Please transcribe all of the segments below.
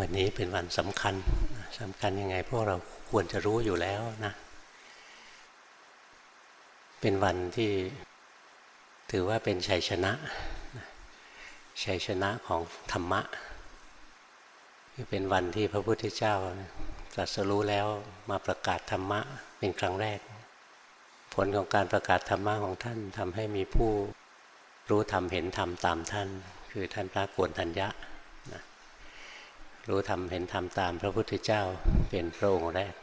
วันนี้เป็นวันสำคัญสำคัญยังไงพวกเราควรจะรู้อยู่แล้วนะ เป็นวันที่ถือว่าเป็นชัยชนะชัยชนะของธรรมะเป็นวันที่พระพุทธเจ้าตรัสรู้แล้วมาประกาศธรรมะเป็นครั้งแรก ผลของการประกาศธรรมะของท่านทำให้มีผู้รู้ธรรมเห็นธรรมตามท่าน คือท่านพระกวนทัญญะ รู้ธรรมเห็นธรรมตามพระพุทธเจ้าเป็นพระองค์แรก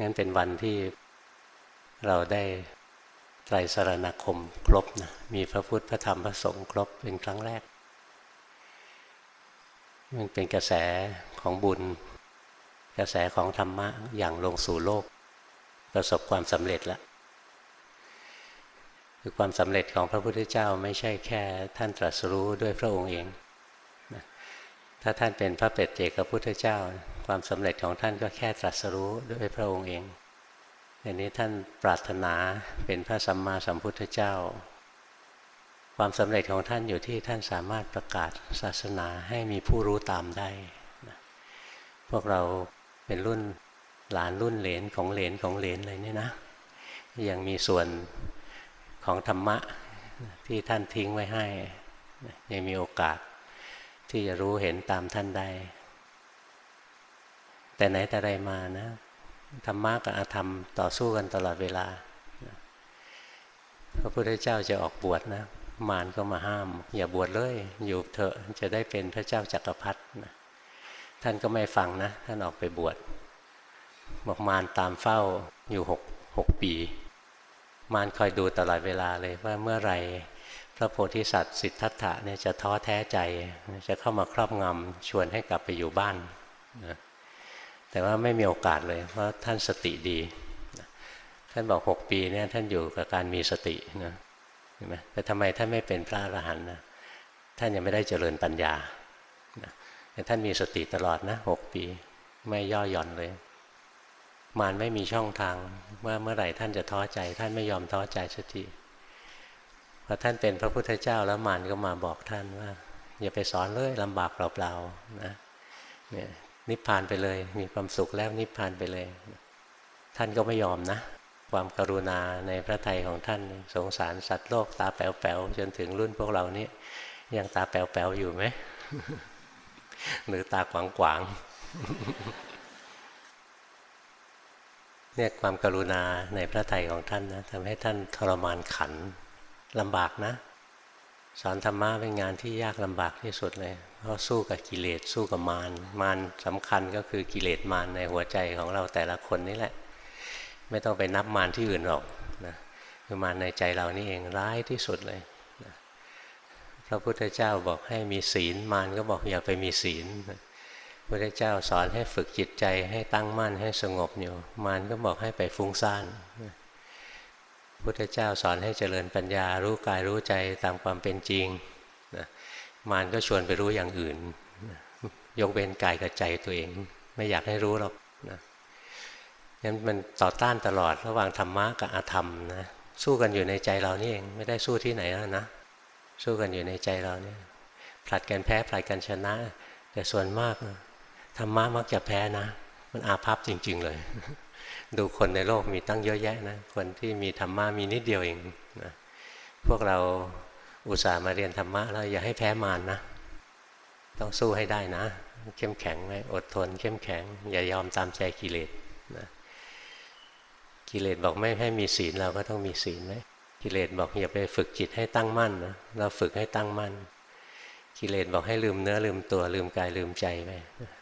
งั้นเป็นวันที่เราได้ไตรสรณคมครบนะมีพระพุทธพระธรรมพระสงฆ์ครบเป็นครั้งแรก มันเป็นกระแสของบุญ กระแสของธรรมะอย่างลงสู่โลก ประสบความสำเร็จแล้วคือความสำเร็จของพระพุทธเจ้าไม่ใช่แค่ท่านตรัสรู้ด้วยพระองค์เอง ถ้าท่านเป็นพระเป็ดเจกพุทธเจ้า ความสำเร็จของท่านก็แค่ตรัสรู้ด้วยพระองค์เองอันนี้ท่านปรารถนาเป็นพระสัมมาสัมพุทธเจ้า ความสำเร็จของท่านอยู่ที่ท่านสามารถประกาศศาสนาให้มีผู้รู้ตามได้นะพวกเราเป็นรุ่นหลานรุ่นเหลนของเหลนของเหลนอะไรนี่นะยังมีส่วนของธรรมะที่ท่านทิ้งไว้ให้ยังมีโอกาส ที่จะรู้เห็นตามท่านได้ แต่ไหนแต่ไรมานะธรรมะกับอาธรรมต่อสู้กันตลอดเวลาพระพุทธเจ้าจะออกบวชนะ มารก็มาห้าม อย่าบวชเลย อยู่เถอะจะได้เป็นพระเจ้าจักรพรรดินะท่านก็ไม่ฟังนะ ท่านออกไปบวชบอกมารตามเฝ้าอยู่หกหกปี มารคอยดูตลอดเวลาเลยว่าเมื่อไร พระโพธิสัตว์สิทธัตถะเนี่ยจะท้อแท้ใจจะเข้ามาครอบงำชวนให้กลับไปอยู่บ้านนะแต่ว่าไม่มีโอกาสเลย เพราะท่านสติดี ท่านบอกหกปีเนี่ยท่านอยู่กับการมีสตินะเห็นไหมแต่ทำไมท่านไม่เป็นพระอรหันต์นะท่านยังไม่ได้เจริญปัญญาแต่ท่านมีสติตลอดนะหกปี ไม่ย่อหย่อนเลยมารไม่มีช่องทางว่าเมื่อไหร่ท่านจะท้อใจ ท่านไม่ยอมท้อใจสักที พอท่านเป็นพระพุทธเจ้าแล้วมารก็มาบอกท่านว่า อย่าไปสอนเลยลำบากเปล่าๆนะเนี่ยนิพพานไปเลย มีความสุขแล้วนิพพานไปเลย ท่านก็ไม่ยอมนะ ความกรุณาในพระทัยของท่านสงสารสัตว์โลกตาแป๋วๆจนถึงรุ่นพวกเรานี้ยังตาแป๋วๆอยู่ไหมหรือตาขวางๆเนี่ยความกรุณาในพระทัยของท่านนะทำให้ท่านทรมานขัน ลำบากนะ สอนธรรมะเป็นงานที่ยากลำบากที่สุดเลย เพราะสู้กับกิเลสสู้กับมารมารสำคัญก็คือกิเลสมารในหัวใจของเราแต่ละคนนี่แหละ ไม่ต้องไปนับมารที่อื่นหรอกนะคือมารในใจเรานี่เองร้ายที่สุดเลยนะพระพุทธเจ้าบอกให้มีศีลมารก็บอกอย่าไปมีศีลพระพุทธเจ้าสอนให้ฝึกจิตใจให้ตั้งมั่นให้สงบอยู่ มารก็บอกให้ไปฟุ้งซ่าน พุทธเจ้าสอนให้เจริญปัญญา รู้กายรู้ใจตามความเป็นจริงนะมารก็ชวนไปรู้อย่างอื่นยกเว้นกายกับใจตัวเอง ไม่อยากให้รู้หรอกนะงั้นมันต่อต้านตลอดระหว่างธรรมะกับอาธรรมนะสู้กันอยู่ในใจเรานี่เองไม่ได้สู้ที่ไหนแล้วนะสู้กันอยู่ในใจเราเนี่ยผลัดกันแพ้ผลัดกันชนะ แต่ส่วนมากธรรมะมักจะแพ้นะ มันอาภัพจริง ๆ เลย ดูคนในโลกมีตั้งเยอะแยะนะคนที่มีธรรมะมีนิดเดียวเองนะพวกเราอุตส่าห์มาเรียนธรรมะแล้วอย่าให้แพ้มารนนะต้องสู้ให้ได้นะ เข้มแข็งไว้อดทน เข้มแข็ง อย่ายอมตามใจกิเลสนะกิเลสบอกไม่ให้มีศีลเราก็ต้องมีศีลไหมกิเลสบอกอย่าไปฝึกจิตให้ตั้งมั่นนะเราฝึกให้ตั้งมั่น กิเลสบอกให้ลืมเนื้อลืมตัวลืมกายลืมใจไป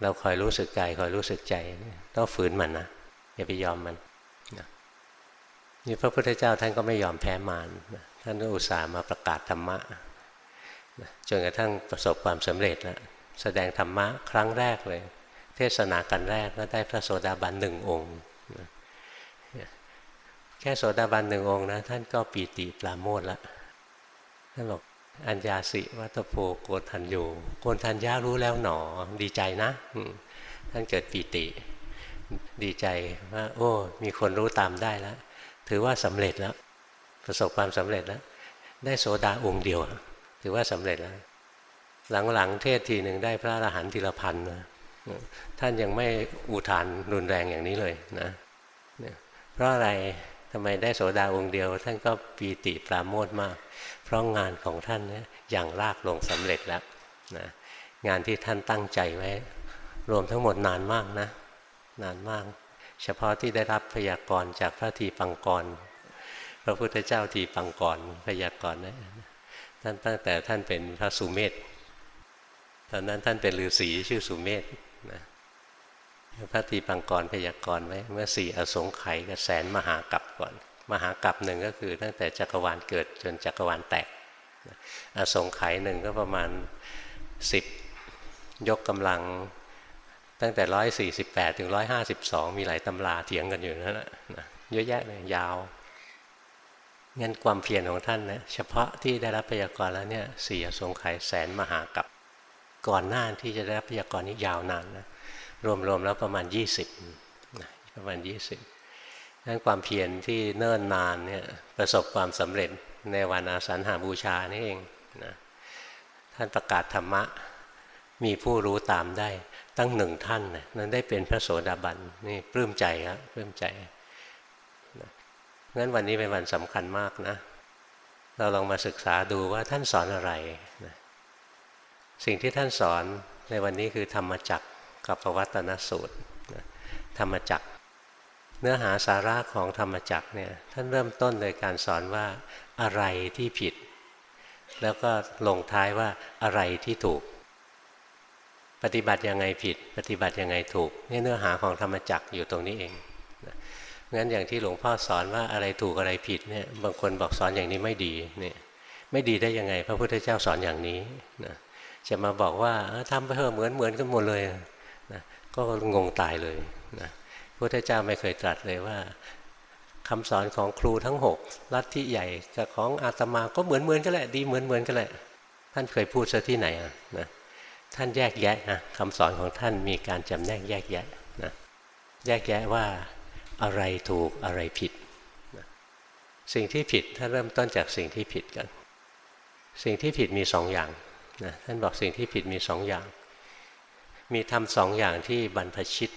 เราคอยรู้สึกกายคอยรู้สึกใจต้องฝืนมันนะ อย่าไปยอมมันนี่พระพุทธเจ้าท่านก็ไม่ยอมแพ้มารท่านก็อุตส่าห์มาประกาศธรรมะจนกระทั่งประสบความสำเร็จแล้วแสดงธรรมะครั้งแรกเลย เทศนากันแรกก็ได้พระโสดาบันหนึ่งองค์แค่โสดาบันหนึ่งองค์นะท่านก็ปีติปราโมทล้วท่านบอกอัญญาสิวัตโพโกทันอยู่โกทันยารู้แล้วหนอดีใจนะท่านเกิดปีติ ดีใจว่าโอ้ มีคนรู้ตามได้แล้ว ถือว่าสำเร็จแล้ว ประสบความสำเร็จแล้ว ได้โสดาองค์เดียว ถือว่าสำเร็จแล้ว หลังๆเทศทีหนึ่งได้พระอรหันต์ทีละพันนะท่านยังไม่อุทานรุนแรงอย่างนี้เลยนะเพราะอะไรทำไมได้โสดาองค์เดียว ท่านก็ปีติปราโมทมาก เพราะงานของท่านเนี่ยอย่างลากลงสำเร็จแล้วนะงานที่ท่านตั้งใจไว้ รวมทั้งหมดนานมากนะ นานมาก เฉพาะที่ได้รับพยากรณ์จากพระทีปังกร พระพุทธเจ้าทีปังกรพยากรณ์นะท่านตั้งแต่ท่านเป็นพระสุเมธตอนนั้นท่านเป็นฤาษีชื่อสุเมธนะพระทีปังกรพยากรณ์ไว้เมื่อสี่อสงไขยกับแสนมหากรัปก่อน มหากรัปหนึ่งก็คือ ตั้งแต่จักรวาลเกิดจนจักรวาลแตกอสงไขยหนึ่งก็ประมาณสิบยกกำลัง ตั้งแต่ร้อยสี่สิบแปดถึงร้อยห้าสิบสองมีหลายตำราเถียงกันอยู่นั่นแหละเยอะแยะเลยยาวงั้นความเพียรของท่านนะเฉพาะที่ได้รับพยากรณ์แล้วเนี่ยสี่สงไขยแสนมหากับ ก่อนหน้าที่จะได้รับพยากรณ์นี้ยาวนานนะรวมๆแล้วประมาณ 20นะประมาณ 20นั้นความเพียรที่เนิ่นนานเนี่ยประสบความสำเร็จในวันอาสันหาบูชานี่เองนะท่านประกาศธรรมะมีผู้รู้ตามได้ ตั้งหนึ่งท่านนะนั้นได้เป็นพระโสดาบันนี่ปลื้มใจครับปลื้มใจงั้นวันนี้เป็นวันสำคัญมากนะ เราลองมาศึกษาดูว่าท่านสอนอะไรนะสิ่งที่ท่านสอนในวันนี้คือธรรมจักกับปวัตนสูตรธรรมจักเนื้อหาสาระของธรรมจักเนี่ยท่านเริ่มต้นโดยการสอนว่าอะไรที่ผิด แล้วก็ลงท้ายว่าอะไรที่ถูก ปฏิบัติยังไงผิด ปฏิบัติยังไงถูกนี่เนื้อหาของธรรมจักอยู่ตรงนี้เองงั้นอย่างที่หลวงพ่อสอนว่าอะไรถูกอะไรผิดเนี่ยบางคนบอกสอนอย่างนี้ไม่ดีเนี่ยไม่ดีได้ยังไง พระพุทธเจ้าสอนอย่างนี้นะจะมาบอกว่าทำไปเถอะเหมือนเหมือนกันหมดเลยนะก็งงตายเลยนะพระพุทธเจ้าไม่เคยตรัสเลยว่าคำสอนของครูทั้งหกลัทธิใหญ่กับของอาตมาก็เหมือนเหมือนกันแหละดีเหมือนเหมือนกันแหละท่านเคยพูดซะที่ไหนอะนะ ท่านแยกแยะนะคำสอนของท่านมีการจำแนกแยกแยะนะแยกแยะว่าอะไรถูกอะไรผิดนะสิ่งที่ผิดถ้าเริ่มต้นจากสิ่งที่ผิดกันสิ่งที่ผิดมีสองอย่างนะท่านบอกสิ่งที่ผิดมีสองอย่าง มีทำสองอย่างที่บรรพชิต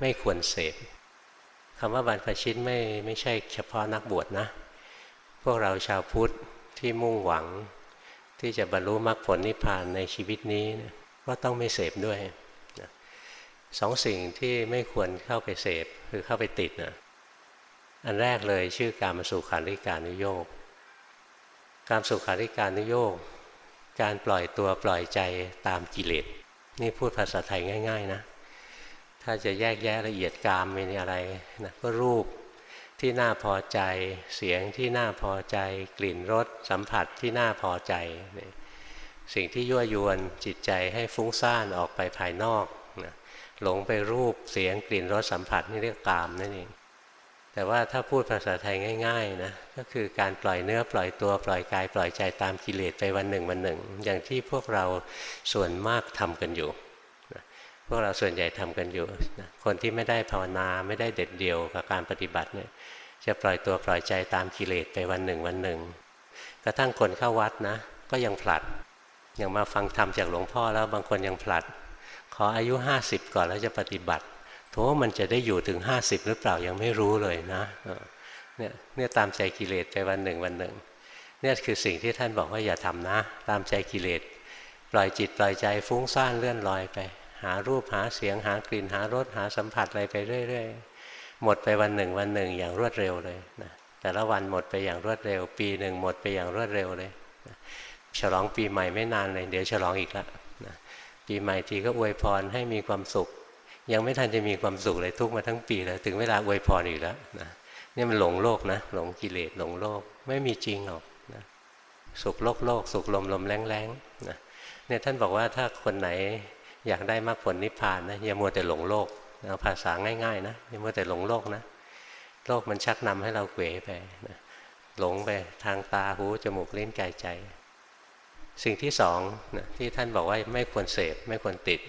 ไม่ควรเสพคำว่าบรรพชิตไม่ไม่ใช่เฉพาะนักบวชนะ พวกเราชาวพุทธที่มุ่งหวัง ที่จะบรรลุมรรคผลนิพพานในชีวิตนี้นะก็ต้องไม่เสพด้วยนะสองสิ่งที่ไม่ควรเข้าไปเสพคือเข้าไปติดนะอันแรกเลยชื่อการมาสุขาริการนุโยกการสุขาริการนุโยกการปล่อยตัวปล่อยใจตามกิเลสนี่พูดภาษาไทยง่าย ๆนะ ถ้าจะแยกแยะละเอียดกามเป็นอะไรนะก็รูป ที่น่าพอใจ เสียงที่น่าพอใจ กลิ่นรสสัมผัสที่น่าพอใจ สิ่งที่ยั่วยวนจิตใจให้ฟุ้งซ่านออกไปภายนอกนะหลงไปรูปเสียงกลิ่นรสสัมผัสนี่เรียกกามนั่นเองแต่ว่าถ้าพูดภาษาไทยง่ายๆนะก็คือการปล่อยเนื้อปล่อยตัวปล่อยกาย ปล่อยใจตามกิเลสไปวันหนึ่งวันหนึ่ง อย่างที่พวกเราส่วนมากทำกันอยู่นะพวกเราส่วนใหญ่ทำกันอยู่นะคนที่ไม่ได้ภาวนาไม่ได้เด็ดเดี่ยวกับการปฏิบัติเนี่ย จะปล่อยตัวปล่อยใจตามกิเลสไปวันหนึ่งวันหนึ่งกระทั่งคนเข้าวัดนะ ก็ยังผลัดอย่างมาฟังธรรมจากหลวงพ่อแล้วบางคนยังผลัด ขออายุห้าสิบก่อนแล้วจะปฏิบัติโถมันจะได้อยู่ถึงห้าสิบหรือเปล่ายังไม่รู้เลยนะเนี่ยเนี่ยตามใจกิเลสไปวันหนึ่งวันหนึ่งเนี่ยคือสิ่งที่ท่านบอกว่าอย่าทำนะ ตามใจกิเลสปล่อยจิตปล่อยใจฟุ้งซ่านเลื่อนลอยไป หารูปหาเสียงหากลิ่นหารสหาสัมผัสอะไรไปเรื่อย ๆ หมดไปวันหนึ่งวันหนึ่งอย่างรวดเร็วเลยนะแต่ละวันหมดไปอย่างรวดเร็ว ปีหนึ่งหมดไปอย่างรวดเร็วเลยนะฉลองปีใหม่ไม่นานเลยเดี๋ยวฉลองอีกแล้วนะปีใหม่ทีก็อวยพรให้มีความสุข ยังไม่ทันจะมีความสุขเลยทุกมาทั้งปีแล้วถึงเวลาอวยพรอีกแล้วนะนี่มันหลงโลกนะหลงกิเลสหลงโลกไม่มีจริงหรอกนะสุขโลกโลกสุขลมลมแรงแรงนะเนี่ยท่านบอกว่าถ้าคนไหนอยากได้มรรคผลนิพพานนะอย่ามัวแต่หลงโลก เอาภาษาง่ายๆนะอย่ามัวแต่หลงโลกนะ โลกมันชักนำให้เราเขวไปนะหลงไปทางตาหูจมูกลิ้นกายใจ สิ่งที่สองนะที่ท่านบอกว่าไม่ควรเสพไม่ควรติด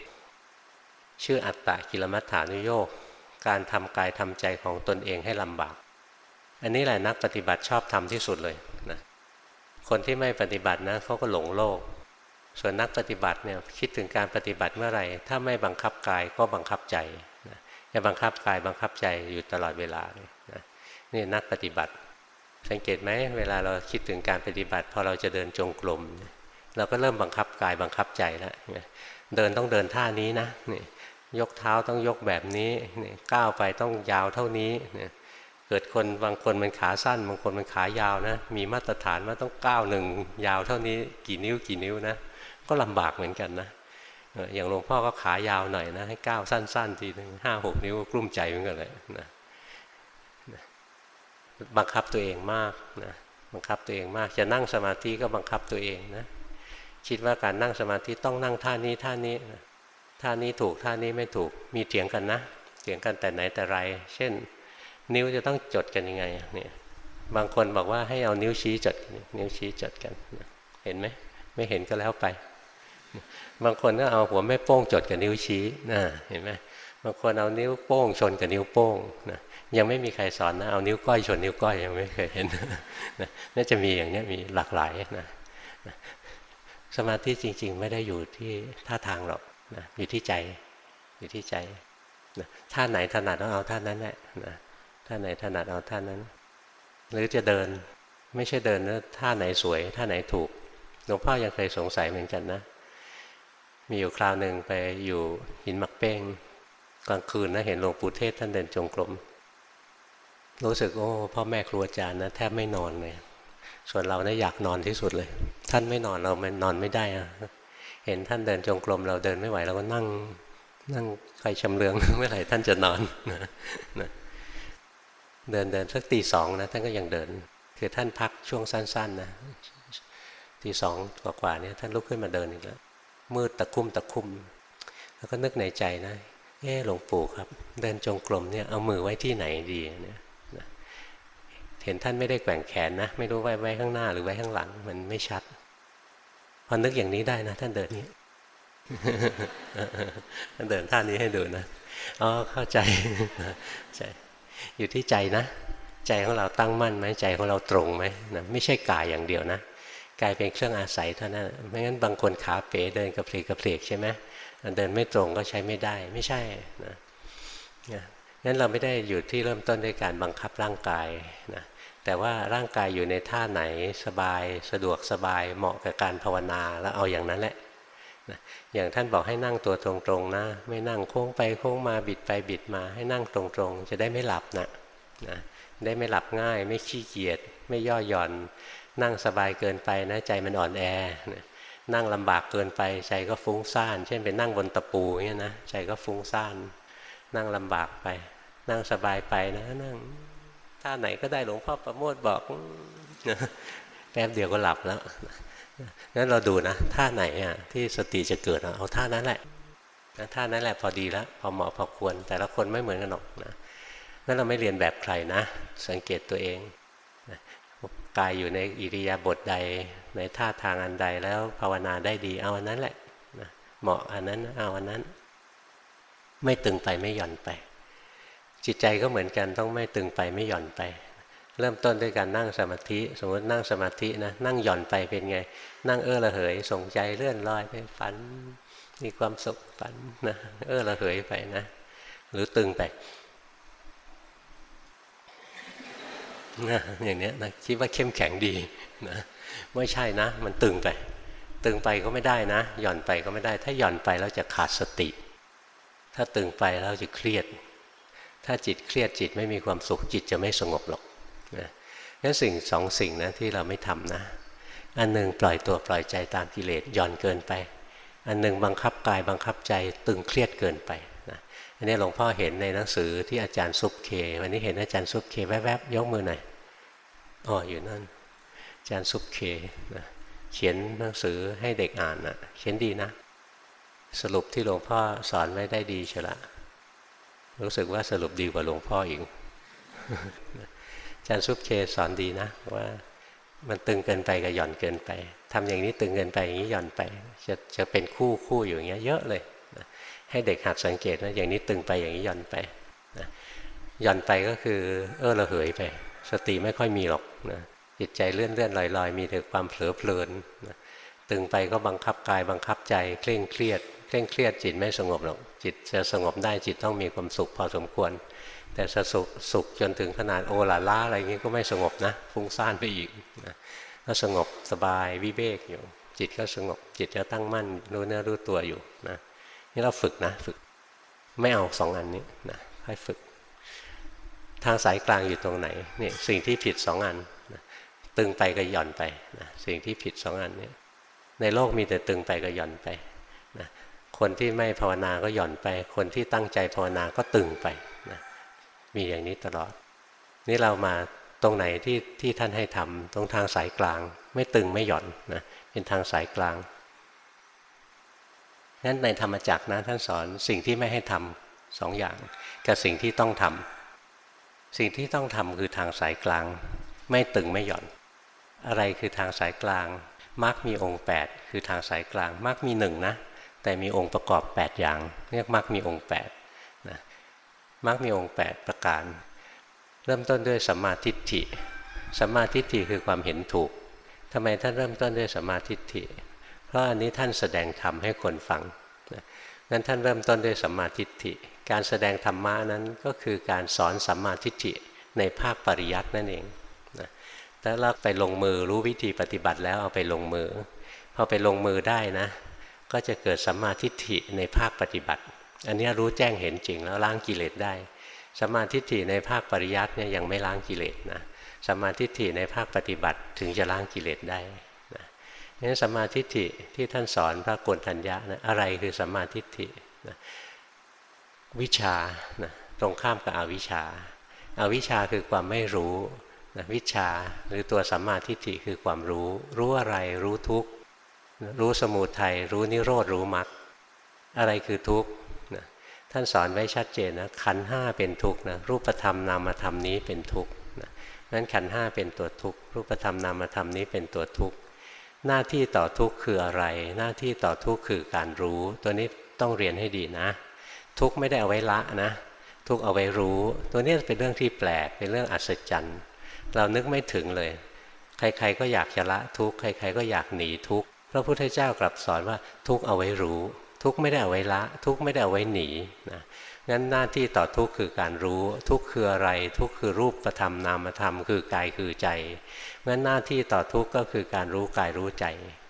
ชื่ออัตตะกิลมัฏฐานุโยกการทำกายทำใจของตนเองให้ลำบาก อันนี้แหละนักปฏิบัติชอบทำที่สุดเลยนะคนที่ไม่ปฏิบัตินะเขาก็หลงโลก ส่วนนักปฏิบัติเนี่ยคิดถึงการปฏิบัติเมื่อไหร่ ถ้าไม่บังคับกายก็บังคับใจ จะบังคับกายบังคับใจอยู่ตลอดเวลาเนะนี่นักปฏิบัติ สังเกตไหมเวลาเราคิดถึงการปฏิบัติพอเราจะเดินจงกรมเราก็เริ่มบังคับกายบังคับใจแล้วเดินต้องเดินท่านี้นะนี่ยกเท้าต้องยกแบบนี้นี่ก้าวไปต้องยาวเท่านี้เนี่ยเกิดคนบางคนมันขาสั้น บางคนมันขายาวนะ มีมาตรฐานว่าต้องก้าวหนึ่งยาวเท่านี้กี่นิ้วกี่นิ้วนะ ก็ลำบากเหมือนกันนะ อย่างหลวงพ่อก็ขายาวหน่อยนะให้ก้าวสั้น ๆ ทีหนึ่งห้าหกนิ้วกลุ้มใจเหมือนกันเลยนะบังคับตัวเองมากนะบังคับตัวเองมากจะนั่งสมาธิก็บังคับตัวเองนะคิดว่าการนั่งสมาธิต้องนั่งท่านี้ท่านี้ท่านี้ถูกท่านี้ไม่ถูกมีเถียงกันนะเถียงกันแต่ไหนแต่ไร เช่น นิ้วจะต้องจดกันยังไงเนี่ยบางคนบอกว่าให้เอานิ้วชี้จด นิ้วชี้จดกัน เห็นไหมไม่เห็นก็แล้วไป บางคนก็เอาหัวแม่โป้งจดกับนิ้วชี้นะเห็นไหมบางคนเอานิ้วโป้งชนกับนิ้วโป้งนะยังไม่มีใครสอนนะเอานิ้วก้อยชนนิ้วก้อยยังไม่เคยเห็นนะน่าจะมีอย่างนี้มีหลากหลายนะสมาธิจริง ๆ ไม่ได้อยู่ที่ท่าทางหรอกนะอยู่ที่ใจอยู่ที่ใจนะท่าไหนถนัดต้องเอาท่านั้นแหละนะท่าไหนถนัดเอาท่านั้น หรือจะเดินไม่ใช่เดินนะท่าไหนสวย ท่าไหนถูกหลวงพ่อยังเคยสงสัยเหมือนกันนะ มีอยู่คราวหนึ่งไปอยู่หินหมักเป้ง กลางคืนนะเห็นหลวงปู่เทศท่านเดินจงกรมรู้สึกโอ้พ่อแม่ครูอาจารย์นะแทบไม่นอนเลยส่วนเราเนะี่ยอยากนอนที่สุดเลย ท่านไม่นอนเราไม่นอนไม่ได้อะเห็นท่านเดินจงกรมเราเดินไม่ไหวเราก็นั่งนั่งใครชำเลืองเมื่อไหร่ท่านจะนอนนะเดินเดินสักตีสองนะท่านก็ยังเดิน คือท่านพักช่วงสั้น ๆ นะตีสองกว่าๆเนี่ยท่านลุกขึ้นมาเดินอีกแล้ว มืดตะคุ่มตะคุ่มแล้วก็นึกในใจนะเออหลวงปู่ครับ เดินจงกรมเนี่ยเอามือไว้ที่ไหนดีเนี่ยเห็นท่านไม่ได้แกว่งแขนนะ ไม่รู้ไว้ไว้ข้างหน้าหรือไว้ข้างหลัง มันไม่ชัด พอนึกอย่างนี้ได้นะ ท่านเดินนี้ท่านเดินท่านี้ให้ดูนะอ๋อเข้าใจใจ อยู่ที่ใจนะ ใจของเราตั้งมั่นไหมใจของเราตรงไหมนะไม่ใช่กายอย่างเดียวนะ กายเป็นเครื่องอาศัยเท่านั้น ไม่งั้นบางคนขาเป๋เดินกระเพลกกระเพลกใช่ไหมเดินไม่ตรงก็ใช้ไม่ได้ไม่ใช่นะงั้นเราไม่ได้อยู่ที่เริ่มต้นด้วยการบังคับร่างกายนะแต่ว่าร่างกายอยู่ในท่าไหนสบายสะดวกสบายเหมาะกับการภาวนาแล้วเอาอย่างนั้นแหละนะอย่างท่านบอกให้นั่งตัวตรงๆนะ ไม่นั่งโค้งไปโค้งมาบิดไปบิดมา ให้นั่งตรงๆ จะได้ไม่หลับนะนะได้ไม่หลับง่าย ไม่ขี้เกียจไม่ย่อหย่อน นั่งสบายเกินไปนะใจมันอ่อนแอ นั่งลำบากเกินไปใจก็ฟุ้งซ่าน เช่นไปนั่งบนตะปูเงี้ยนะใจก็ฟุ้งซ่าน นั่งลำบากไป นั่งสบายไปนะนั่งท่าไหนก็ได้หลวงพ่อประโมทบอกแป๊บเดียวก็หลับแล้วงั้นเราดูนะท่าไหนอะที่สติจะเกิดเอาท่านั้นแหละท่านั้นแหละพอดีแล้วพอเหมาะพอควร แต่ละคนไม่เหมือนกันหรอกนะงั้นเราไม่เรียนแบบใครนะ สังเกตตัวเอง กายอยู่ในอิริยาบถใด ในท่าทางอันใดแล้วภาวนาได้ดีเอาอันนั้นแหละนะเหมาะอันนั้นเอาอันนั้น ไม่ตึงไปไม่หย่อนไป จิตใจก็เหมือนกันต้องไม่ตึงไปไม่หย่อนไป เริ่มต้นด้วยการนั่งสมาธิ สมมตินั่งสมาธินะนั่งหย่อนไปเป็นไง นั่งเออระเหยส่งใจเลื่อนลอยไปฝัน มีความสุขฝันนะเออระเหยไปนะ หรือตึงไปนะ อย่างนี้นะคิดว่าเข้มแข็งดีนะไม่ใช่นะ มันตึงไป ตึงไปก็ไม่ได้นะ หย่อนไปก็ไม่ได้ ถ้าหย่อนไปเราจะขาดสติ ถ้าตึงไปเราจะเครียด ถ้าจิตเครียดจิตไม่มีความสุขจิตจะไม่สงบหรอกนะงั้นสิ่งสองสิ่งนะที่เราไม่ทำนะ อันหนึ่งปล่อยตัวปล่อยใจตามกิเลสหย่อนเกินไป อันหนึ่งบังคับกายบังคับใจตึงเครียดเกินไป อันนี้หลวงพ่อเห็นในหนังสือที่อาจารย์ซุปเค วันนี้เห็นอาจารย์ซุปเคแวบๆยกมือหน่อยอ๋ออยู่นั่น อาจารย์ซุปเคนะเขียนหนังสือให้เด็กอ่านนะเขียนดีนะ สรุปที่หลวงพ่อสอนไว้ได้ดีเชละรู้สึกว่าสรุปดีกว่าหลวงพ่ออีกอาจารย์ซุปเคสอนดีนะว่ามันตึงเกินไปกับหย่อนเกินไปทำอย่างนี้ตึงเกินไปอย่างนี้หย่อนไป จะจะเป็นคู่คู่อยู่อย่างเงี้ยเยอะเลย ให้เด็กหัดสังเกตว่าอย่างนี้ตึงไปอย่างนี้หย่อนไปนะหย่อนไปก็คือเออระเหยไป สติไม่ค่อยมีหรอกนะจิตใจเลื่อนเลื่อนลอยลอยมีแต่ความเผลอเพลินนะตึงไปก็บังคับกายบังคับใจเคร่งเครียดเคร่งเครียดจิตไม่สงบหรอกจิตจะสงบได้จิตต้องมีความสุขพอสมควร แต่สุขสุขจนถึงขนาดโอลาล่าอะไรอย่างนี้ก็ไม่สงบนะฟุ้งซ่านไปอีกนะก็สงบสบายวิเวกอยู่ จิตก็สงบจิตจะตั้งมั่นรู้เนื้อรู้ตัวอยู่นะ นี่เราฝึกนะฝึก ไม่เอาสองอันนี้นะให้ฝึก ทางสายกลางอยู่ตรงไหนนี่สิ่งที่ผิดสองอันนะตึงไปก็หย่อนไปนะสิ่งที่ผิดสองอันนี้ในโลกมีแต่ตึงไปก็หย่อนไปนะคนที่ไม่ภาวนาก็หย่อนไป คนที่ตั้งใจภาวนาก็ตึงไปนะมีอย่างนี้ตลอด นี่เรามาตรงไหนที่ที่ท่านให้ทำตรงทางสายกลาง ไม่ตึงไม่หย่อนนะเป็นทางสายกลาง นั้นในธรรมจักรนะท่านสอนสิ่งที่ไม่ให้ทำสองอย่าง กับสิ่งที่ต้องทำสิ่งที่ต้องทำคือทางสายกลาง ไม่ตึงไม่หย่อน อะไรคือทางสายกลางมักมีองค์ 8 คือทางสายกลางมักมีหนึ่งนะแต่มีองค์ประกอบ 8 อย่าง เรียกมักมีองค์8นะมักมีองค์ 8 ประการ เริ่มต้นด้วยสัมมาทิฏฐิสัมมาทิฏฐิคือความเห็นถูกทำไมท่านเริ่มต้นด้วยสัมมาทิฏฐิ เพราะอันนี้ท่านแสดงธรรมให้คนฟังนั้นท่านเริ่มต้นด้วยสัมมาทิฏฐิ การแสดงธรรมะนั้นก็คือการสอนสัมมาทิฏฐิในภาคปริยัตินั่นเองนะถ้าเราไปลงมือรู้วิธีปฏิบัติแล้วเอาไปลงมือ พอไปลงมือได้นะ ก็จะเกิดสัมมาทิฏฐิในภาคปฏิบัติ อันนี้รู้แจ้งเห็นจริงแล้วล้างกิเลสได้ สัมมาทิฏฐิในภาคปริยัติเนี่ยยังไม่ล้างกิเลสนะ สัมมาทิฏฐิในภาคปฏิบัติถึงจะล้างกิเลสได้ นี่สัมมาทิฏฐิที่ท่านสอนพระโกนทัญญานะอะไรคือสัมมาทิฏฐินะวิชานะตรงข้ามกับอวิชาอาวิชาคือความไม่รู้นะวิชาหรือตัวสัมมาทิฏฐิคือความรู้ รู้อะไรรู้ทุกข์รู้สมุทัยรู้นิโรธรู้มรรคอะไรคือทุกข์นะท่านสอนไว้ชัดเจนนะขันห้าเป็นทุกข์นะรูปธรรมนามธรรมนี้เป็นทุกข์นะนั้นขันห้าเป็นตัวทุกข์รูปธรรมนามธรรมนี้เป็นตัวทุกข์ หน้าที่ต่อทุกข์คืออะไร หน้าที่ต่อทุกข์คือการรู้ ตัวนี้ต้องเรียนให้ดีนะ ทุกข์ไม่ได้เอาไว้ละนะ ทุกข์เอาไว้รู้ ตัวนี้เป็นเรื่องที่แปลกเป็นเรื่องอัศจรรย์ เรานึกไม่ถึงเลย ใครๆก็อยากจะละทุกข์ใครๆก็อยากหนีทุกข์พระพุทธเจ้ากลับสอนว่าทุกข์เอาไว้รู้ ทุกข์ไม่ได้เอาไว้ละ ทุกข์ไม่ได้เอาไว้หนีนะ งั้นหน้าที่ต่อทุกข์คือการรู้ ทุกข์คืออะไร ทุกข์คือรูปประธรรมนามธรรม คือกายคือใจงั้นหน้าที่ต่อทุกข์ก็คือการรู้กายรู้ใจ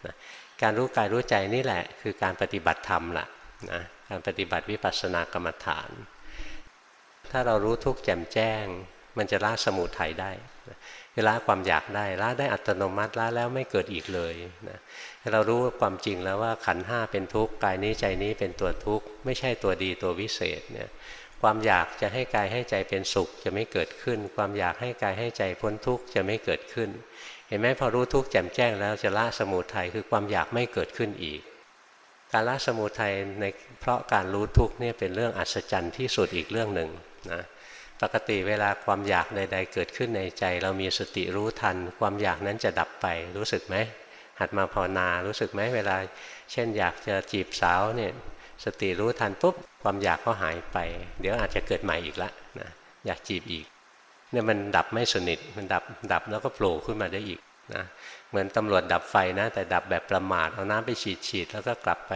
นะการรู้กายรู้ใจนี่แหละ คือการปฏิบัติธรรมละนะการปฏิบัติวิปัสสนากรรมฐาน ถ้าเรารู้ทุกข์แจ่มแจ้ง มันจะละสมุทัยได้ละความอยากได้ละได้อัตโนมัติละแล้วไม่เกิดอีกเลยนะ เรารู้ความจริงแล้วว่าขันห้าเป็นทุกข์กายนี้ใจนี้เป็นตัวทุกข์ไม่ใช่ตัวดีตัววิเศษเนี่ยความอยากจะให้กายให้ใจเป็นสุขจะไม่เกิดขึ้น ความอยากให้กายให้ใจพ้นทุกข์จะไม่เกิดขึ้น เห็นไหมพอรู้ทุกข์แจ่มแจ้งแล้วจะละสมุทัยคือความอยากไม่เกิดขึ้นอีก การละสมุทัยในเพราะการรู้ทุกข์เนี่ยเป็นเรื่องอัศจรรย์ที่สุดอีกเรื่องหนึ่งนะปกติเวลาความอยากใด ๆ เกิดขึ้นในใจ เรามีสติรู้ทัน ความอยากนั้นจะดับไปรู้สึกไหม หัดมาภาวนารู้สึกไหมเวลา เช่นอยากจะจีบสาวเนี่ยสติรู้ทันปุ๊บความอยากก็หายไป เดี๋ยวอาจจะเกิดใหม่อีกละนะอยากจีบอีกเนี่ยมันดับไม่สนิทมันดับดับแล้วก็โผล่ขึ้นมาได้อีกนะเหมือนตำรวจดับไฟนะ แต่ดับแบบประมาทเอาน้ำไปฉีดฉีดแล้วก็กลับไป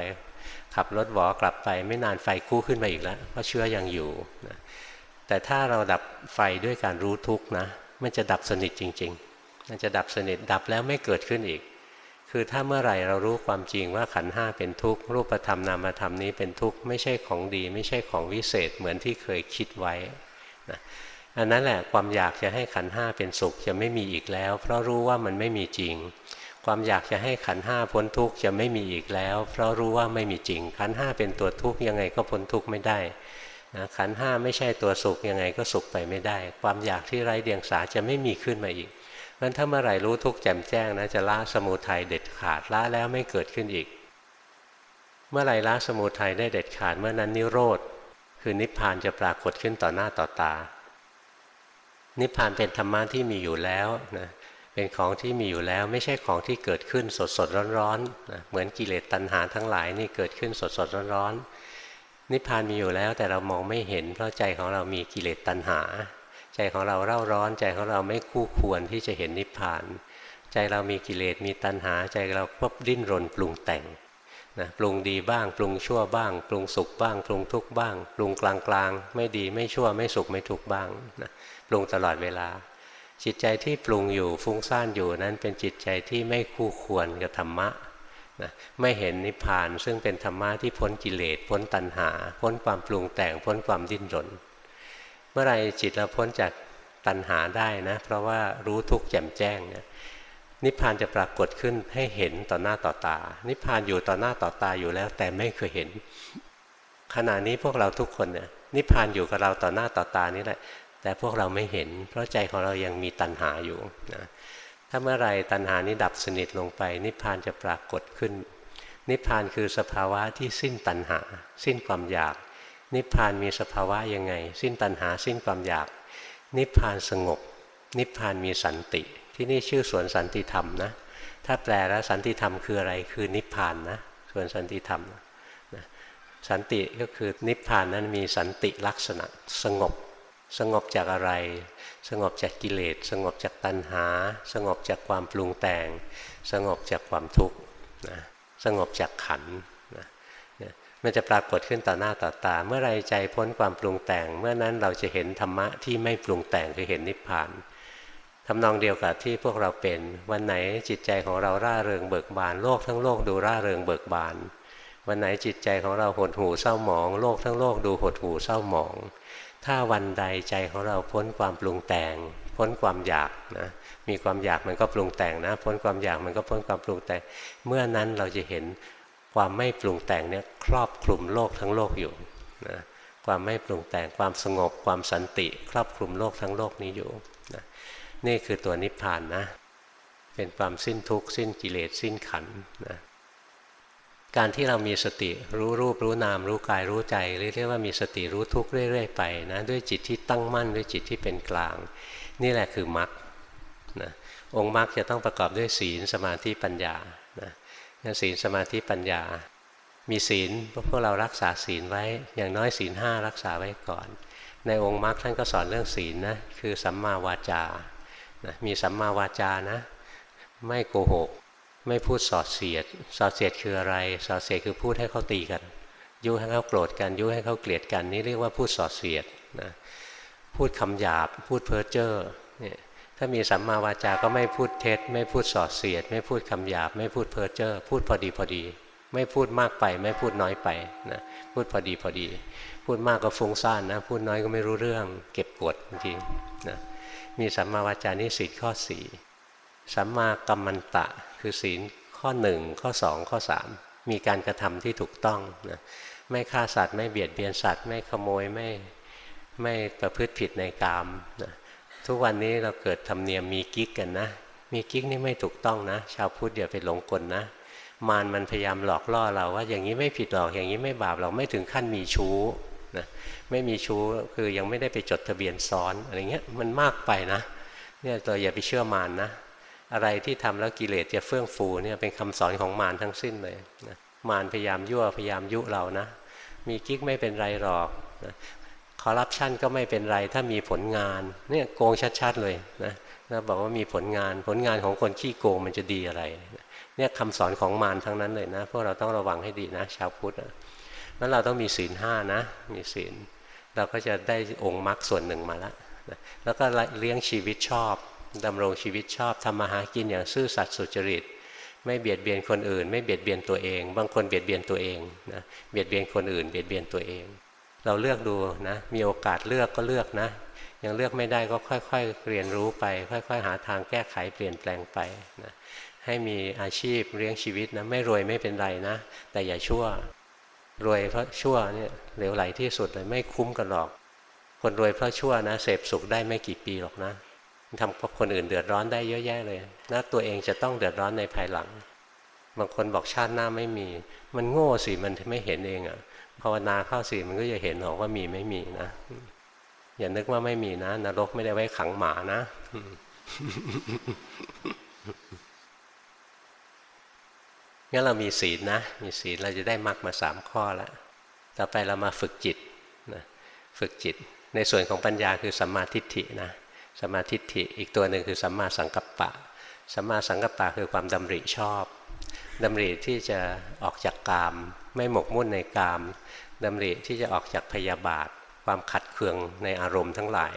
ขับรถหวอกลับไป ไม่นานไฟคู่ขึ้นมาอีกแล้วเพราะเชื้อยังอยู่นะแต่ถ้าเราดับไฟด้วยการรู้ทุกนะ มันจะดับสนิทจริง ๆ มันจะดับสนิทดับแล้วไม่เกิดขึ้นอีก คือถ้าเมื่อไหร่เรารู้ความจริงว่าขันห้าเป็นทุกข์รูปธรรมนามธรรมนี้เป็นทุกข์ไม่ใช่ของดี ไม่ใช่ของวิเศษเหมือนที่เคยคิดไว้นะอันนั้นแหละความอยากจะให้ขันห้าเป็นสุขจะไม่มีอีกแล้ว เพราะรู้ว่ามันไม่มีจริง ความอยากจะให้ขันห้าพ้นทุกข์จะไม่มีอีกแล้ว เพราะรู้ว่าไม่มีจริง ขันห้าเป็นตัวทุกข์ยังไงก็พ้นทุกข์ไม่ได้นะขันห้าไม่ใช่ตัวสุขยังไงก็สุขไปไม่ได้ ความอยากที่ไร้เดียงสาจะไม่มีขึ้นมาอีก เพราะถ้าเมื่อไหร่รู้ทุกข์แจ่มแจ้งนะจะละสมุทัยเด็ดขาดละแล้วไม่เกิดขึ้นอีก เมื่อไหร่ละสมุทัยได้เด็ดขาดเมื่อนั้นนิโรธคือนิพพานจะปรากฏขึ้นต่อหน้าต่อตา นิพพานเป็นธรรมะที่มีอยู่แล้วนะเป็นของที่มีอยู่แล้วไม่ใช่ของที่เกิดขึ้นสดสดร้อนร้อนะเหมือนกิเลสตัณหาทั้งหลายนี่เกิดขึ้นสดสดร้อนร้อนนิพพานมีอยู่แล้วแต่เรามองไม่เห็นเพราะใจของเรามีกิเลสตัณหา ใจของเราเร่าร้อน ใจของเราไม่คู่ควรที่จะเห็นนิพพาน ใจเรามีกิเลสมีตัณหา ใจเราพบดิ้นรนปรุงแต่งนะปรุงดีบ้าง ปรุงชั่วบ้าง ปรุงสุขบ้าง ปรุงทุกข์บ้าง ปรุงกลางกลางไม่ดีไม่ชั่วไม่สุขไม่ทุกข์บ้างนะปรุงตลอดเวลา จิตใจที่ปรุงอยู่ฟุ้งซ่านอยู่นั้นเป็นจิตใจที่ไม่คู่ควรกับธรรมะนะไม่เห็นนิพพานซึ่งเป็นธรรมะที่พ้นกิเลสพ้นตัณหา พ้นความปรุงแต่งพ้นความดิ้นรน เมื่อไรจิตเราพ้นจากตัณหาได้นะ เพราะว่ารู้ทุกข์แจ่มแจ้งเนี่ยนิพพานจะปรากฏขึ้นให้เห็นต่อหน้าต่อตา นิพพานอยู่ต่อหน้าต่อตาอยู่แล้ว แต่ไม่เคยเห็น ขณะนี้พวกเราทุกคนเนี่ยนิพพานอยู่กับเราต่อหน้าต่อตานี่แหละ แต่พวกเราไม่เห็น เพราะใจของเรายังมีตัณหาอยู่นะถ้าเมื่อไรตัณหานี้ดับสนิทลงไป นิพพานจะปรากฏขึ้น นิพพานคือสภาวะที่สิ้นตัณหา สิ้นความอยาก นิพพานมีสภาวะยังไง สิ้นตัณหาสิ้นความอยาก นิพพานสงบ นิพพานมีสันติ ที่นี่ชื่อสวนสันติธรรมนะถ้าแปลแล้วสันติธรรมคืออะไรคือนิพพานนะสวนสันติธรรมนะสันติก็คือนิพพานนั้นมีสันติลักษณะสงบ สงบจากอะไร สงบจากกิเลสสงบจากตัณหา สงบจากความปรุงแต่ง สงบจากความทุกข์นะสงบจากขันนะ มันจะปรากฏขึ้นต่อหน้าต่อตา เมื่อไรใจพ้นความปรุงแต่ง เมื่อนั้นเราจะเห็นธรรมะที่ไม่ปรุงแต่งคือเห็นนิพพานทำนองเดียวกับที่พวกเราเป็น วันไหนจิตใจของเราร่าเริงเบิกบานโลกทั้งโลกดูร่าเริงเบิกบาน วันไหนจิตใจของเราหดหูเศร้าหมอง โลกทั้งโลกดูหดหูเศร้าหมอง ถ้าวันใดใจของเราพ้นความปรุงแต่ง พ้นความอยากนะมีความอยากมันก็ปรุงแต่งนะ พ้นความอยากมันก็พ้นความปรุงแต่ง เมื่อนั้นเราจะเห็น ความไม่ปรุงแต่งเนี่ยครอบคลุมโลกทั้งโลกอยู่นะความไม่ปรุงแต่งความสงบความสันติ ครอบคลุมโลกทั้งโลกนี้อยู่นะนี่คือตัวนิพพานนะเป็นความสิ้นทุกข์สิ้นกิเลสสิ้นขันนะการที่เรามีสติรู้รูปรู้นาม รู้กายรู้ใจเรียกว่ามีสติรู้ทุกข์เรื่อย ๆ ไปนะด้วยจิตที่ตั้งมั่นด้วยจิตที่เป็นกลาง นี่แหละคือมรรคนะองค์มรรคจะต้องประกอบด้วยศีลสมาธิปัญญา ศีลสมาธิปัญญา มีศีลพวกเรารักษาศีลไว้ อย่างน้อยศีลห้ารักษาไว้ก่อน ในองค์มรรคท่านก็สอนเรื่องศีลนะคือสัมมาวาจานะมีสัมมาวาจานะ ไม่โกหก ไม่พูดสอดเสียด สอดเสียดคืออะไร สอดเสียดคือพูดให้เขาตีกัน ยุให้เขาโกรธกัน ยุให้เขาเกลียดกัน นี่เรียกว่าพูดสอดเสียดนะพูดคำหยาบ พูดเพ้อเจ้อ ถ้ามีสัมมาวาจาก็ไม่พูดเท็จ ไม่พูดสอดเสียด ไม่พูดคำหยาบ ไม่พูดเพ้อเจ้อพูดพอดีพอดี ไม่พูดมากไป ไม่พูดน้อยไปนะพูดพอดีพอดี พูดมากก็ฟุ้งซ่านนะ พูดน้อยก็ไม่รู้เรื่อง เก็บกดจริงนะมีสัมมาวาจานี่ศีลข้อสี่สัมมากัมมันตะ คือศีลข้อหนึ่งข้อสองข้อสามมีการกระทำที่ถูกต้องนะไม่ฆ่าสัตว์ไม่เบียดเบียนสัตว์ ไม่ขโมยไม่ไม่ประพฤติผิดในกามนะ ทุกวันนี้เราเกิดธรรมเนียมมีกิ๊กกันนะ มีกิ๊กนี่ไม่ถูกต้องนะ ชาวพุทธอย่าไปหลงกลนะ มารมันพยายามหลอกล่อเราว่าอย่างนี้ไม่ผิดหรอกอย่างนี้ไม่บาปเราไม่ถึงขั้นมีชู้นะไม่มีชู้คือยังไม่ได้ไปจดทะเบียนซ้อนอะไรเงี้ยมันมากไปนะเนี่ยเราอย่าไปเชื่อมารนนะอะไรที่ทำแล้วกิเลสจะเฟื่องฟูเนี่ยเป็นคำสอนของมารทั้งสิ้นเลยนะมารพยายามยั่วพยายามยุเรานะ มีกิ๊กไม่เป็นไรหรอกนะ คอร์รัปชันก็ไม่เป็นไรถ้ามีผลงานเนี่ยโกงชัดๆเลยนะนะบอกว่ามีผลงานผลงานของคนขี้โกงมันจะดีอะไร เนี่ยคำสอนของมารทั้งนั้นเลยนะพวกเราต้องระวังให้ดีนะ ชาวพุทธนะั้นเราต้องมีศีลห้านะ มีศีล เราก็จะได้องค์มรรคส่วนหนึ่งมาแล้วแล้วก็เลี้ยงชีวิตชอบดำรงชีวิตชอบทำมาหากินอย่างซื่อสัตย์สุจริต ไม่เบียดเบียนคนอื่น ไม่เบียดเบียนตัวเอง บางคนเบียดเบียนตัวเองนะเบียดเบียนคนอื่น เบียดเบียนตัวเอง เราเลือกดูนะ มีโอกาสเลือกก็เลือกนะ ยังเลือกไม่ได้ก็ค่อยๆเรียนรู้ไป ค่อย ๆ หาทางแก้ไขเปลี่ยนแปลงไปนะให้มีอาชีพเลี้ยงชีวิตนะไม่รวยไม่เป็นไรนะ แต่อย่าชั่วรวยเพราะชั่วเนี่ยเหลวไหลที่สุดเลยไม่คุ้มกันหรอก คนรวยเพราะชั่วนะ เสพสุขได้ไม่กี่ปีหรอกนะทำคนอื่นเดือดร้อนได้เยอะแยะเลยนะตัวเองจะต้องเดือดร้อนในภายหลัง บางคนบอกชาติหน้าไม่มี มันโง่สิมันไม่เห็นเองอะ่ะ ภาวนาเข้าสิมันก็จะเห็นหรอกว่ามีไม่มีนะ อย่านึกว่าไม่มีนะนรกไม่ได้ไว้ขังหมานะ งั้นเรามีศีลนะ มีศีลเราจะได้มรรคมาสามข้อแล้วต่อไปเรามาฝึกจิตนะฝึกจิต ในส่วนของปัญญาคือสัมมาทิฏฐินะสัมมาทิฏฐิอีกตัวหนึ่งคือสัมมาสังกัปปะสัมมาสังกัปปะคือความดำริชอบดำริที่จะออกจากกาม ไม่หมกมุ่นในกามดำริที่จะออกจากพยาบาท ความขัดเคืองในอารมณ์ทั้งหลาย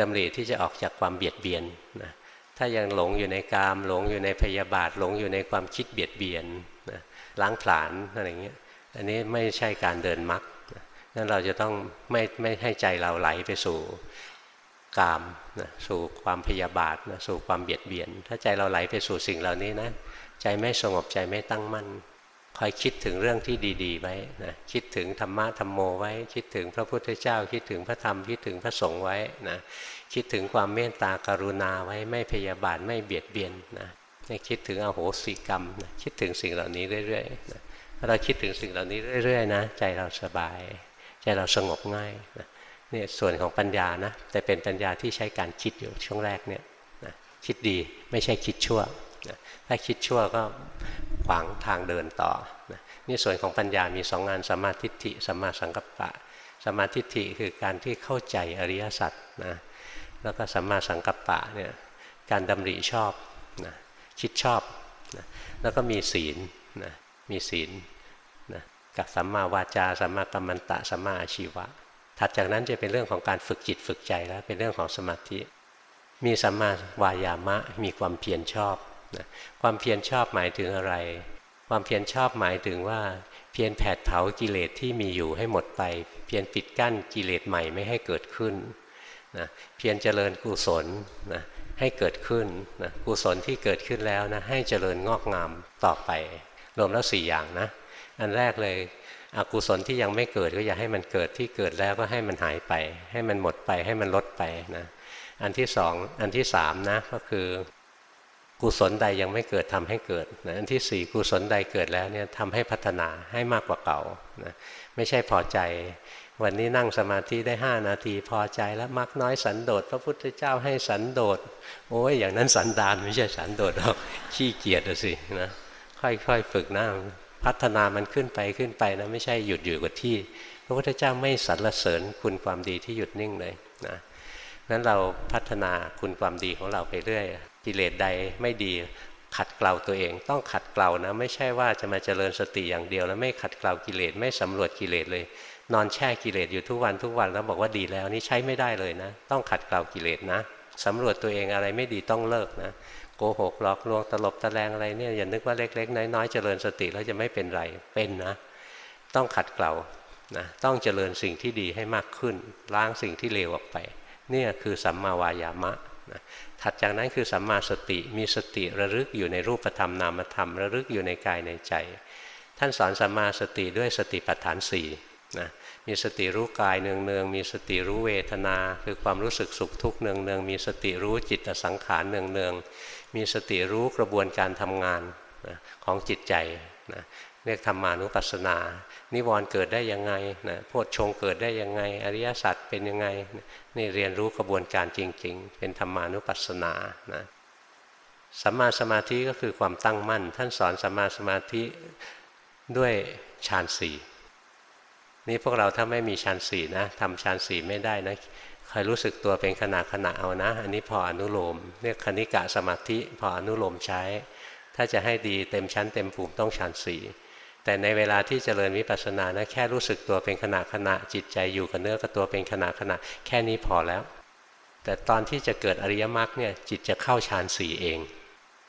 ดำริที่จะออกจากความเบียดเบียนนะถ้ายังหลงอยู่ในกามหลงอยู่ในพยาบาทหลงอยู่ในความคิดเบียดเบียนนะล้างผลาญอะไรเงี้ยอันนี้ไม่ใช่การเดินมรรคนั่นเราจะต้องไม่ไม่ให้ใจเราไหลไปสู่กามนะสู่ความพยาบาทนะสู่ความเบียดเบียน ถ้าใจเราไหลไปสู่สิ่งเหล่านี้นะ ใจไม่สงบใจไม่ตั้งมั่น คอยคิดถึงเรื่องที่ดีๆไว้นะคิดถึงธรรมะธรรมโมไว้ คิดถึงพระพุทธเจ้า คิดถึงพระธรรมคิดถึงพระสงฆ์ไว้นะคิดถึงความเมตตากรุณาไว้ไม่พยาบาทไม่เบียดเบียนนะคิดถึงอโหสิกรรมนะคิดถึงสิ่งเหล่านี้เรื่อยๆนะเราคิดถึงสิ่งเหล่านี้เรื่อยๆนะใจเราสบาย ใจเราสงบง่ายนะนี่ส่วนของปัญญานะแต่เป็นปัญญาที่ใช้การคิดอยู่ช่วงแรกเนี่ยนะคิดดีไม่ใช่คิดชั่ว ถ้าคิดชั่วก็ขวางทางเดินต่อนะนี่ส่วนของปัญญามีสองงานสมาธิิสมาสังกัปปะสมาธิิคือการที่เข้าใจอริยสัจนะแล้วก็สัมมาสังกัปปะเนี่ยการดำริชอบนะคิดชอบนะแล้วก็มีศีลนะมีศีลนะกับสัมมาวาจาสัมมากัมมันตะสัมมาอาชีวะ ถัดจากนั้นจะเป็นเรื่องของการฝึกจิตฝึกใจแล้วเป็นเรื่องของสมาธิ มีสัมมาวายามะมีความเพียรชอบ นะความเพียรชอบหมายถึงอะไร ความเพียรชอบหมายถึงว่า เพียรแผดเผากิเลสที่มีอยู่ให้หมดไป เพียรปิดกั้นกิเลสใหม่ไม่ให้เกิดขึ้นนะเพียรเจริญกุศลนะให้เกิดขึ้นนะกุศลที่เกิดขึ้นแล้วนะให้เจริญงอกงามต่อไป รวมแล้วสี่อย่างนะ อันแรกเลยอกุศลที่ยังไม่เกิดก็อย่าให้มันเกิดที่เกิดแล้วก็ให้มันหายไป ให้มันหมดไปให้มันลดไปนะอันที่สองอันที่สามนะก็คือ กุศลใดยังไม่เกิดทำให้เกิดนะอันที่สี่กุศลใดเกิดแล้วเนี่ยทำให้พัฒนาให้มากกว่าเก่านะไม่ใช่พอใจ วันนี้นั่งสมาธิได้ห้านาทีพอใจแล้วมักน้อยสันโดษพระพุทธเจ้าให้สันโดษโอ้ยอย่างนั้นสันดานไม่ใช่สันโดษหรอกขี้เกียจสินะค่อยๆฝึกนะพัฒนามันขึ้นไปขึ้นไปนะไม่ใช่หยุดอยู่กับที่ พระพุทธเจ้าไม่สรรเสริญคุณความดีที่หยุดนิ่งเลยนะนั้นเราพัฒนาคุณความดีของเราไปเรื่อย กิเลสใดไม่ดีขัดเกลาตัวเองต้องขัดเกลานะ ไม่ใช่ว่าจะมาเจริญสติอย่างเดียว แล้วไม่ขัดเกลากิเลสไม่สำรวจกิเลสเลย นอนแช่กิเลสอยู่ทุกวันทุกวันแล้วบอกว่าดีแล้วนี่ใช้ไม่ได้เลยนะ ต้องขัดเกลากิเลสนะสำรวจตัวเองอะไรไม่ดีต้องเลิกนะโกหกหลอกลวงตลบตะแลงอะไรเนี่ยอย่านึกว่าเล็ก ๆ น้อยๆเจริญสติแล้วจะไม่เป็นไรเป็นนะ ต้องขัดเกลานะต้องเจริญสิ่งที่ดีให้มากขึ้น ล้างสิ่งที่เลวออกไป เนี่ยคือสัมมาวายามะนะ ถัดจากนั้นคือสัมมาสติมีสติระลึกอยู่ในรูปธรรมนามธรรมระลึกอยู่ในกายในใจ ท่านสอนสัมมาสติด้วยสติปัฏฐานสี่นะมีสติรู้กายเนืองเนืองมีสติรู้เวทนา คือความรู้สึกสุขทุกข์เนืองเนืองมีสติรู้จิตสังขารเนืองเนืองมีสติรู้กระบวนการทำงานนะของจิตใจนะเรียกธรรมานุปัสสนา นิวรณ์เกิดได้ยังไงนะโพชฌงเกิดได้ยังไง อริยสัจเป็นยังไง นี่เรียนรู้กระบวนการจริง ๆ เป็นธรรมานุปัสสนานะสัมมาสมาธิก็คือความตั้งมั่น ท่านสอนสัมมาสมาธิด้วยฌานสี่นี่พวกเราถ้าไม่มีฌานสี่นะทำฌานสี่ไม่ได้นะใครรู้สึกตัวเป็นขณะขณะเอานะ อันนี้พออนุโลมเรียกคณิกะสมาธิพออนุโลมใช้ ถ้าจะให้ดีเต็มชั้นเต็มภูมิต้องฌานสี่ แต่ในเวลาที่เจริญวิปัสสนานะแค่รู้สึกตัวเป็นขณะขณะจิตใจอยู่กับเนื้อกับตัวเป็นขณะขณะแค่นี้พอแล้ว แต่ตอนที่จะเกิดอริยมรรคเนี่ยจิตจะเข้าฌานสี่เอง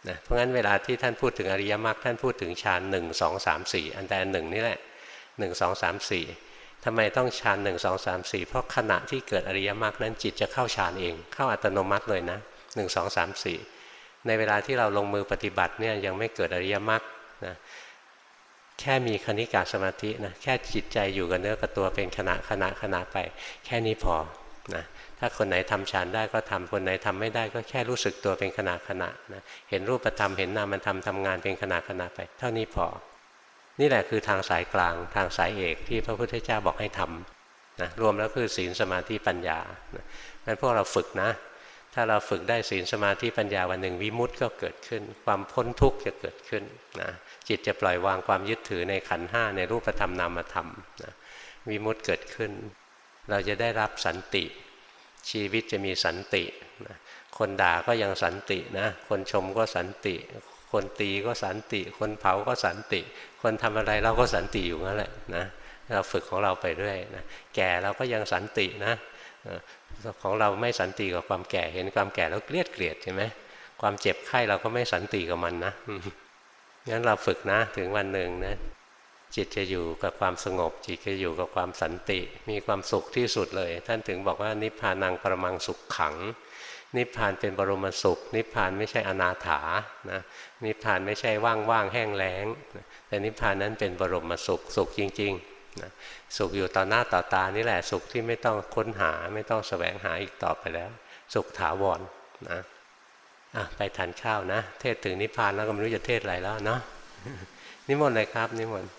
นะเพราะงั้นเวลาที่ท่านพูดถึงอริยมรรคท่านพูดถึงฌานหนึ่งสองสามสี่อันแต่หนึ่งนี่แหละหนึ่งสองสามสี่ทำไมต้องฌานหนึ่งสองสามสี่เพราะขณะที่เกิดอริยมรรคนั้นจิตจะเข้าฌานเอง เข้าอัตโนมัติเลยนะหนึ่งสองสามสี่ในเวลาที่เราลงมือปฏิบัติเนี่ยยังไม่เกิดอริยมรรคนะ แค่มีคณิกาสมาธินะแค่จิตใจอยู่กับเนื้อกับตัวเป็นขณะขณะขณะไป แค่นี้พอนะถ้าคนไหนทำฌานได้ก็ทำคนไหนทำไม่ได้ก็แค่รู้สึกตัวเป็นขณะขณะนะเห็นรูปธรรมเห็นนามธรรมทำงานเป็นขณะขณะไป เท่านี้พอ นี่แหละคือทางสายกลางทางสายเอกที่พระพุทธเจ้าบอกให้ทำนะรวมแล้วคือศีลสมาธิปัญญางั้นพวกเราฝึกนะ ถ้าเราฝึกได้ศีลสมาธิปัญญาวันหนึ่งวิมุตติก็เกิดขึ้น ความพ้นทุกข์จะเกิดขึ้นนะ จิตจะปล่อยวางความยึดถือในขันห้าในรูปธรรมนามธรรมนะวิมุตติเกิดขึ้น เราจะได้รับสันติ ชีวิตจะมีสันตินะคนด่าก็ยังสันตินะคนชมก็สันติ คนตีก็สันติ คนเผาก็สันติ คนทำอะไรเราก็สันติอยู่นั่นแหละนะเราฝึกของเราไปเรื่อยนะแก่เราก็ยังสันตินะของเราไม่สันติกับความแก่เห็นความแก่แล้วเกลียดเกลียดใช่ไหมความเจ็บไข้เราก็ไม่สันติกับมันนะ งั้นเราฝึกนะถึงวันหนึ่งนะจิตจะอยู่กับความสงบ จิตจะอยู่กับความสันติ มีความสุขที่สุดเลย ท่านถึงบอกว่านิพพานังประมังสุขขัง นิพพานเป็นบรมสุข นิพพานไม่ใช่อนาถานะนิพพานไม่ใช่ว่างๆแห้งแล้ง แต่นิพพานนั้นเป็นบรมสุขสุขจริงๆนะสุขอยู่ต่อหน้าต่อตานี่แหละสุขที่ไม่ต้องค้นหาไม่ต้องแสวงหาอีกต่อไปแล้ว สุขถาวรนะะไปทานข้าวนะ เทศถึงนิพพานแล้วก็ไม่รู้จะเทศอะไรแล้วเนาะนิมนต์เลยครับนิมนต์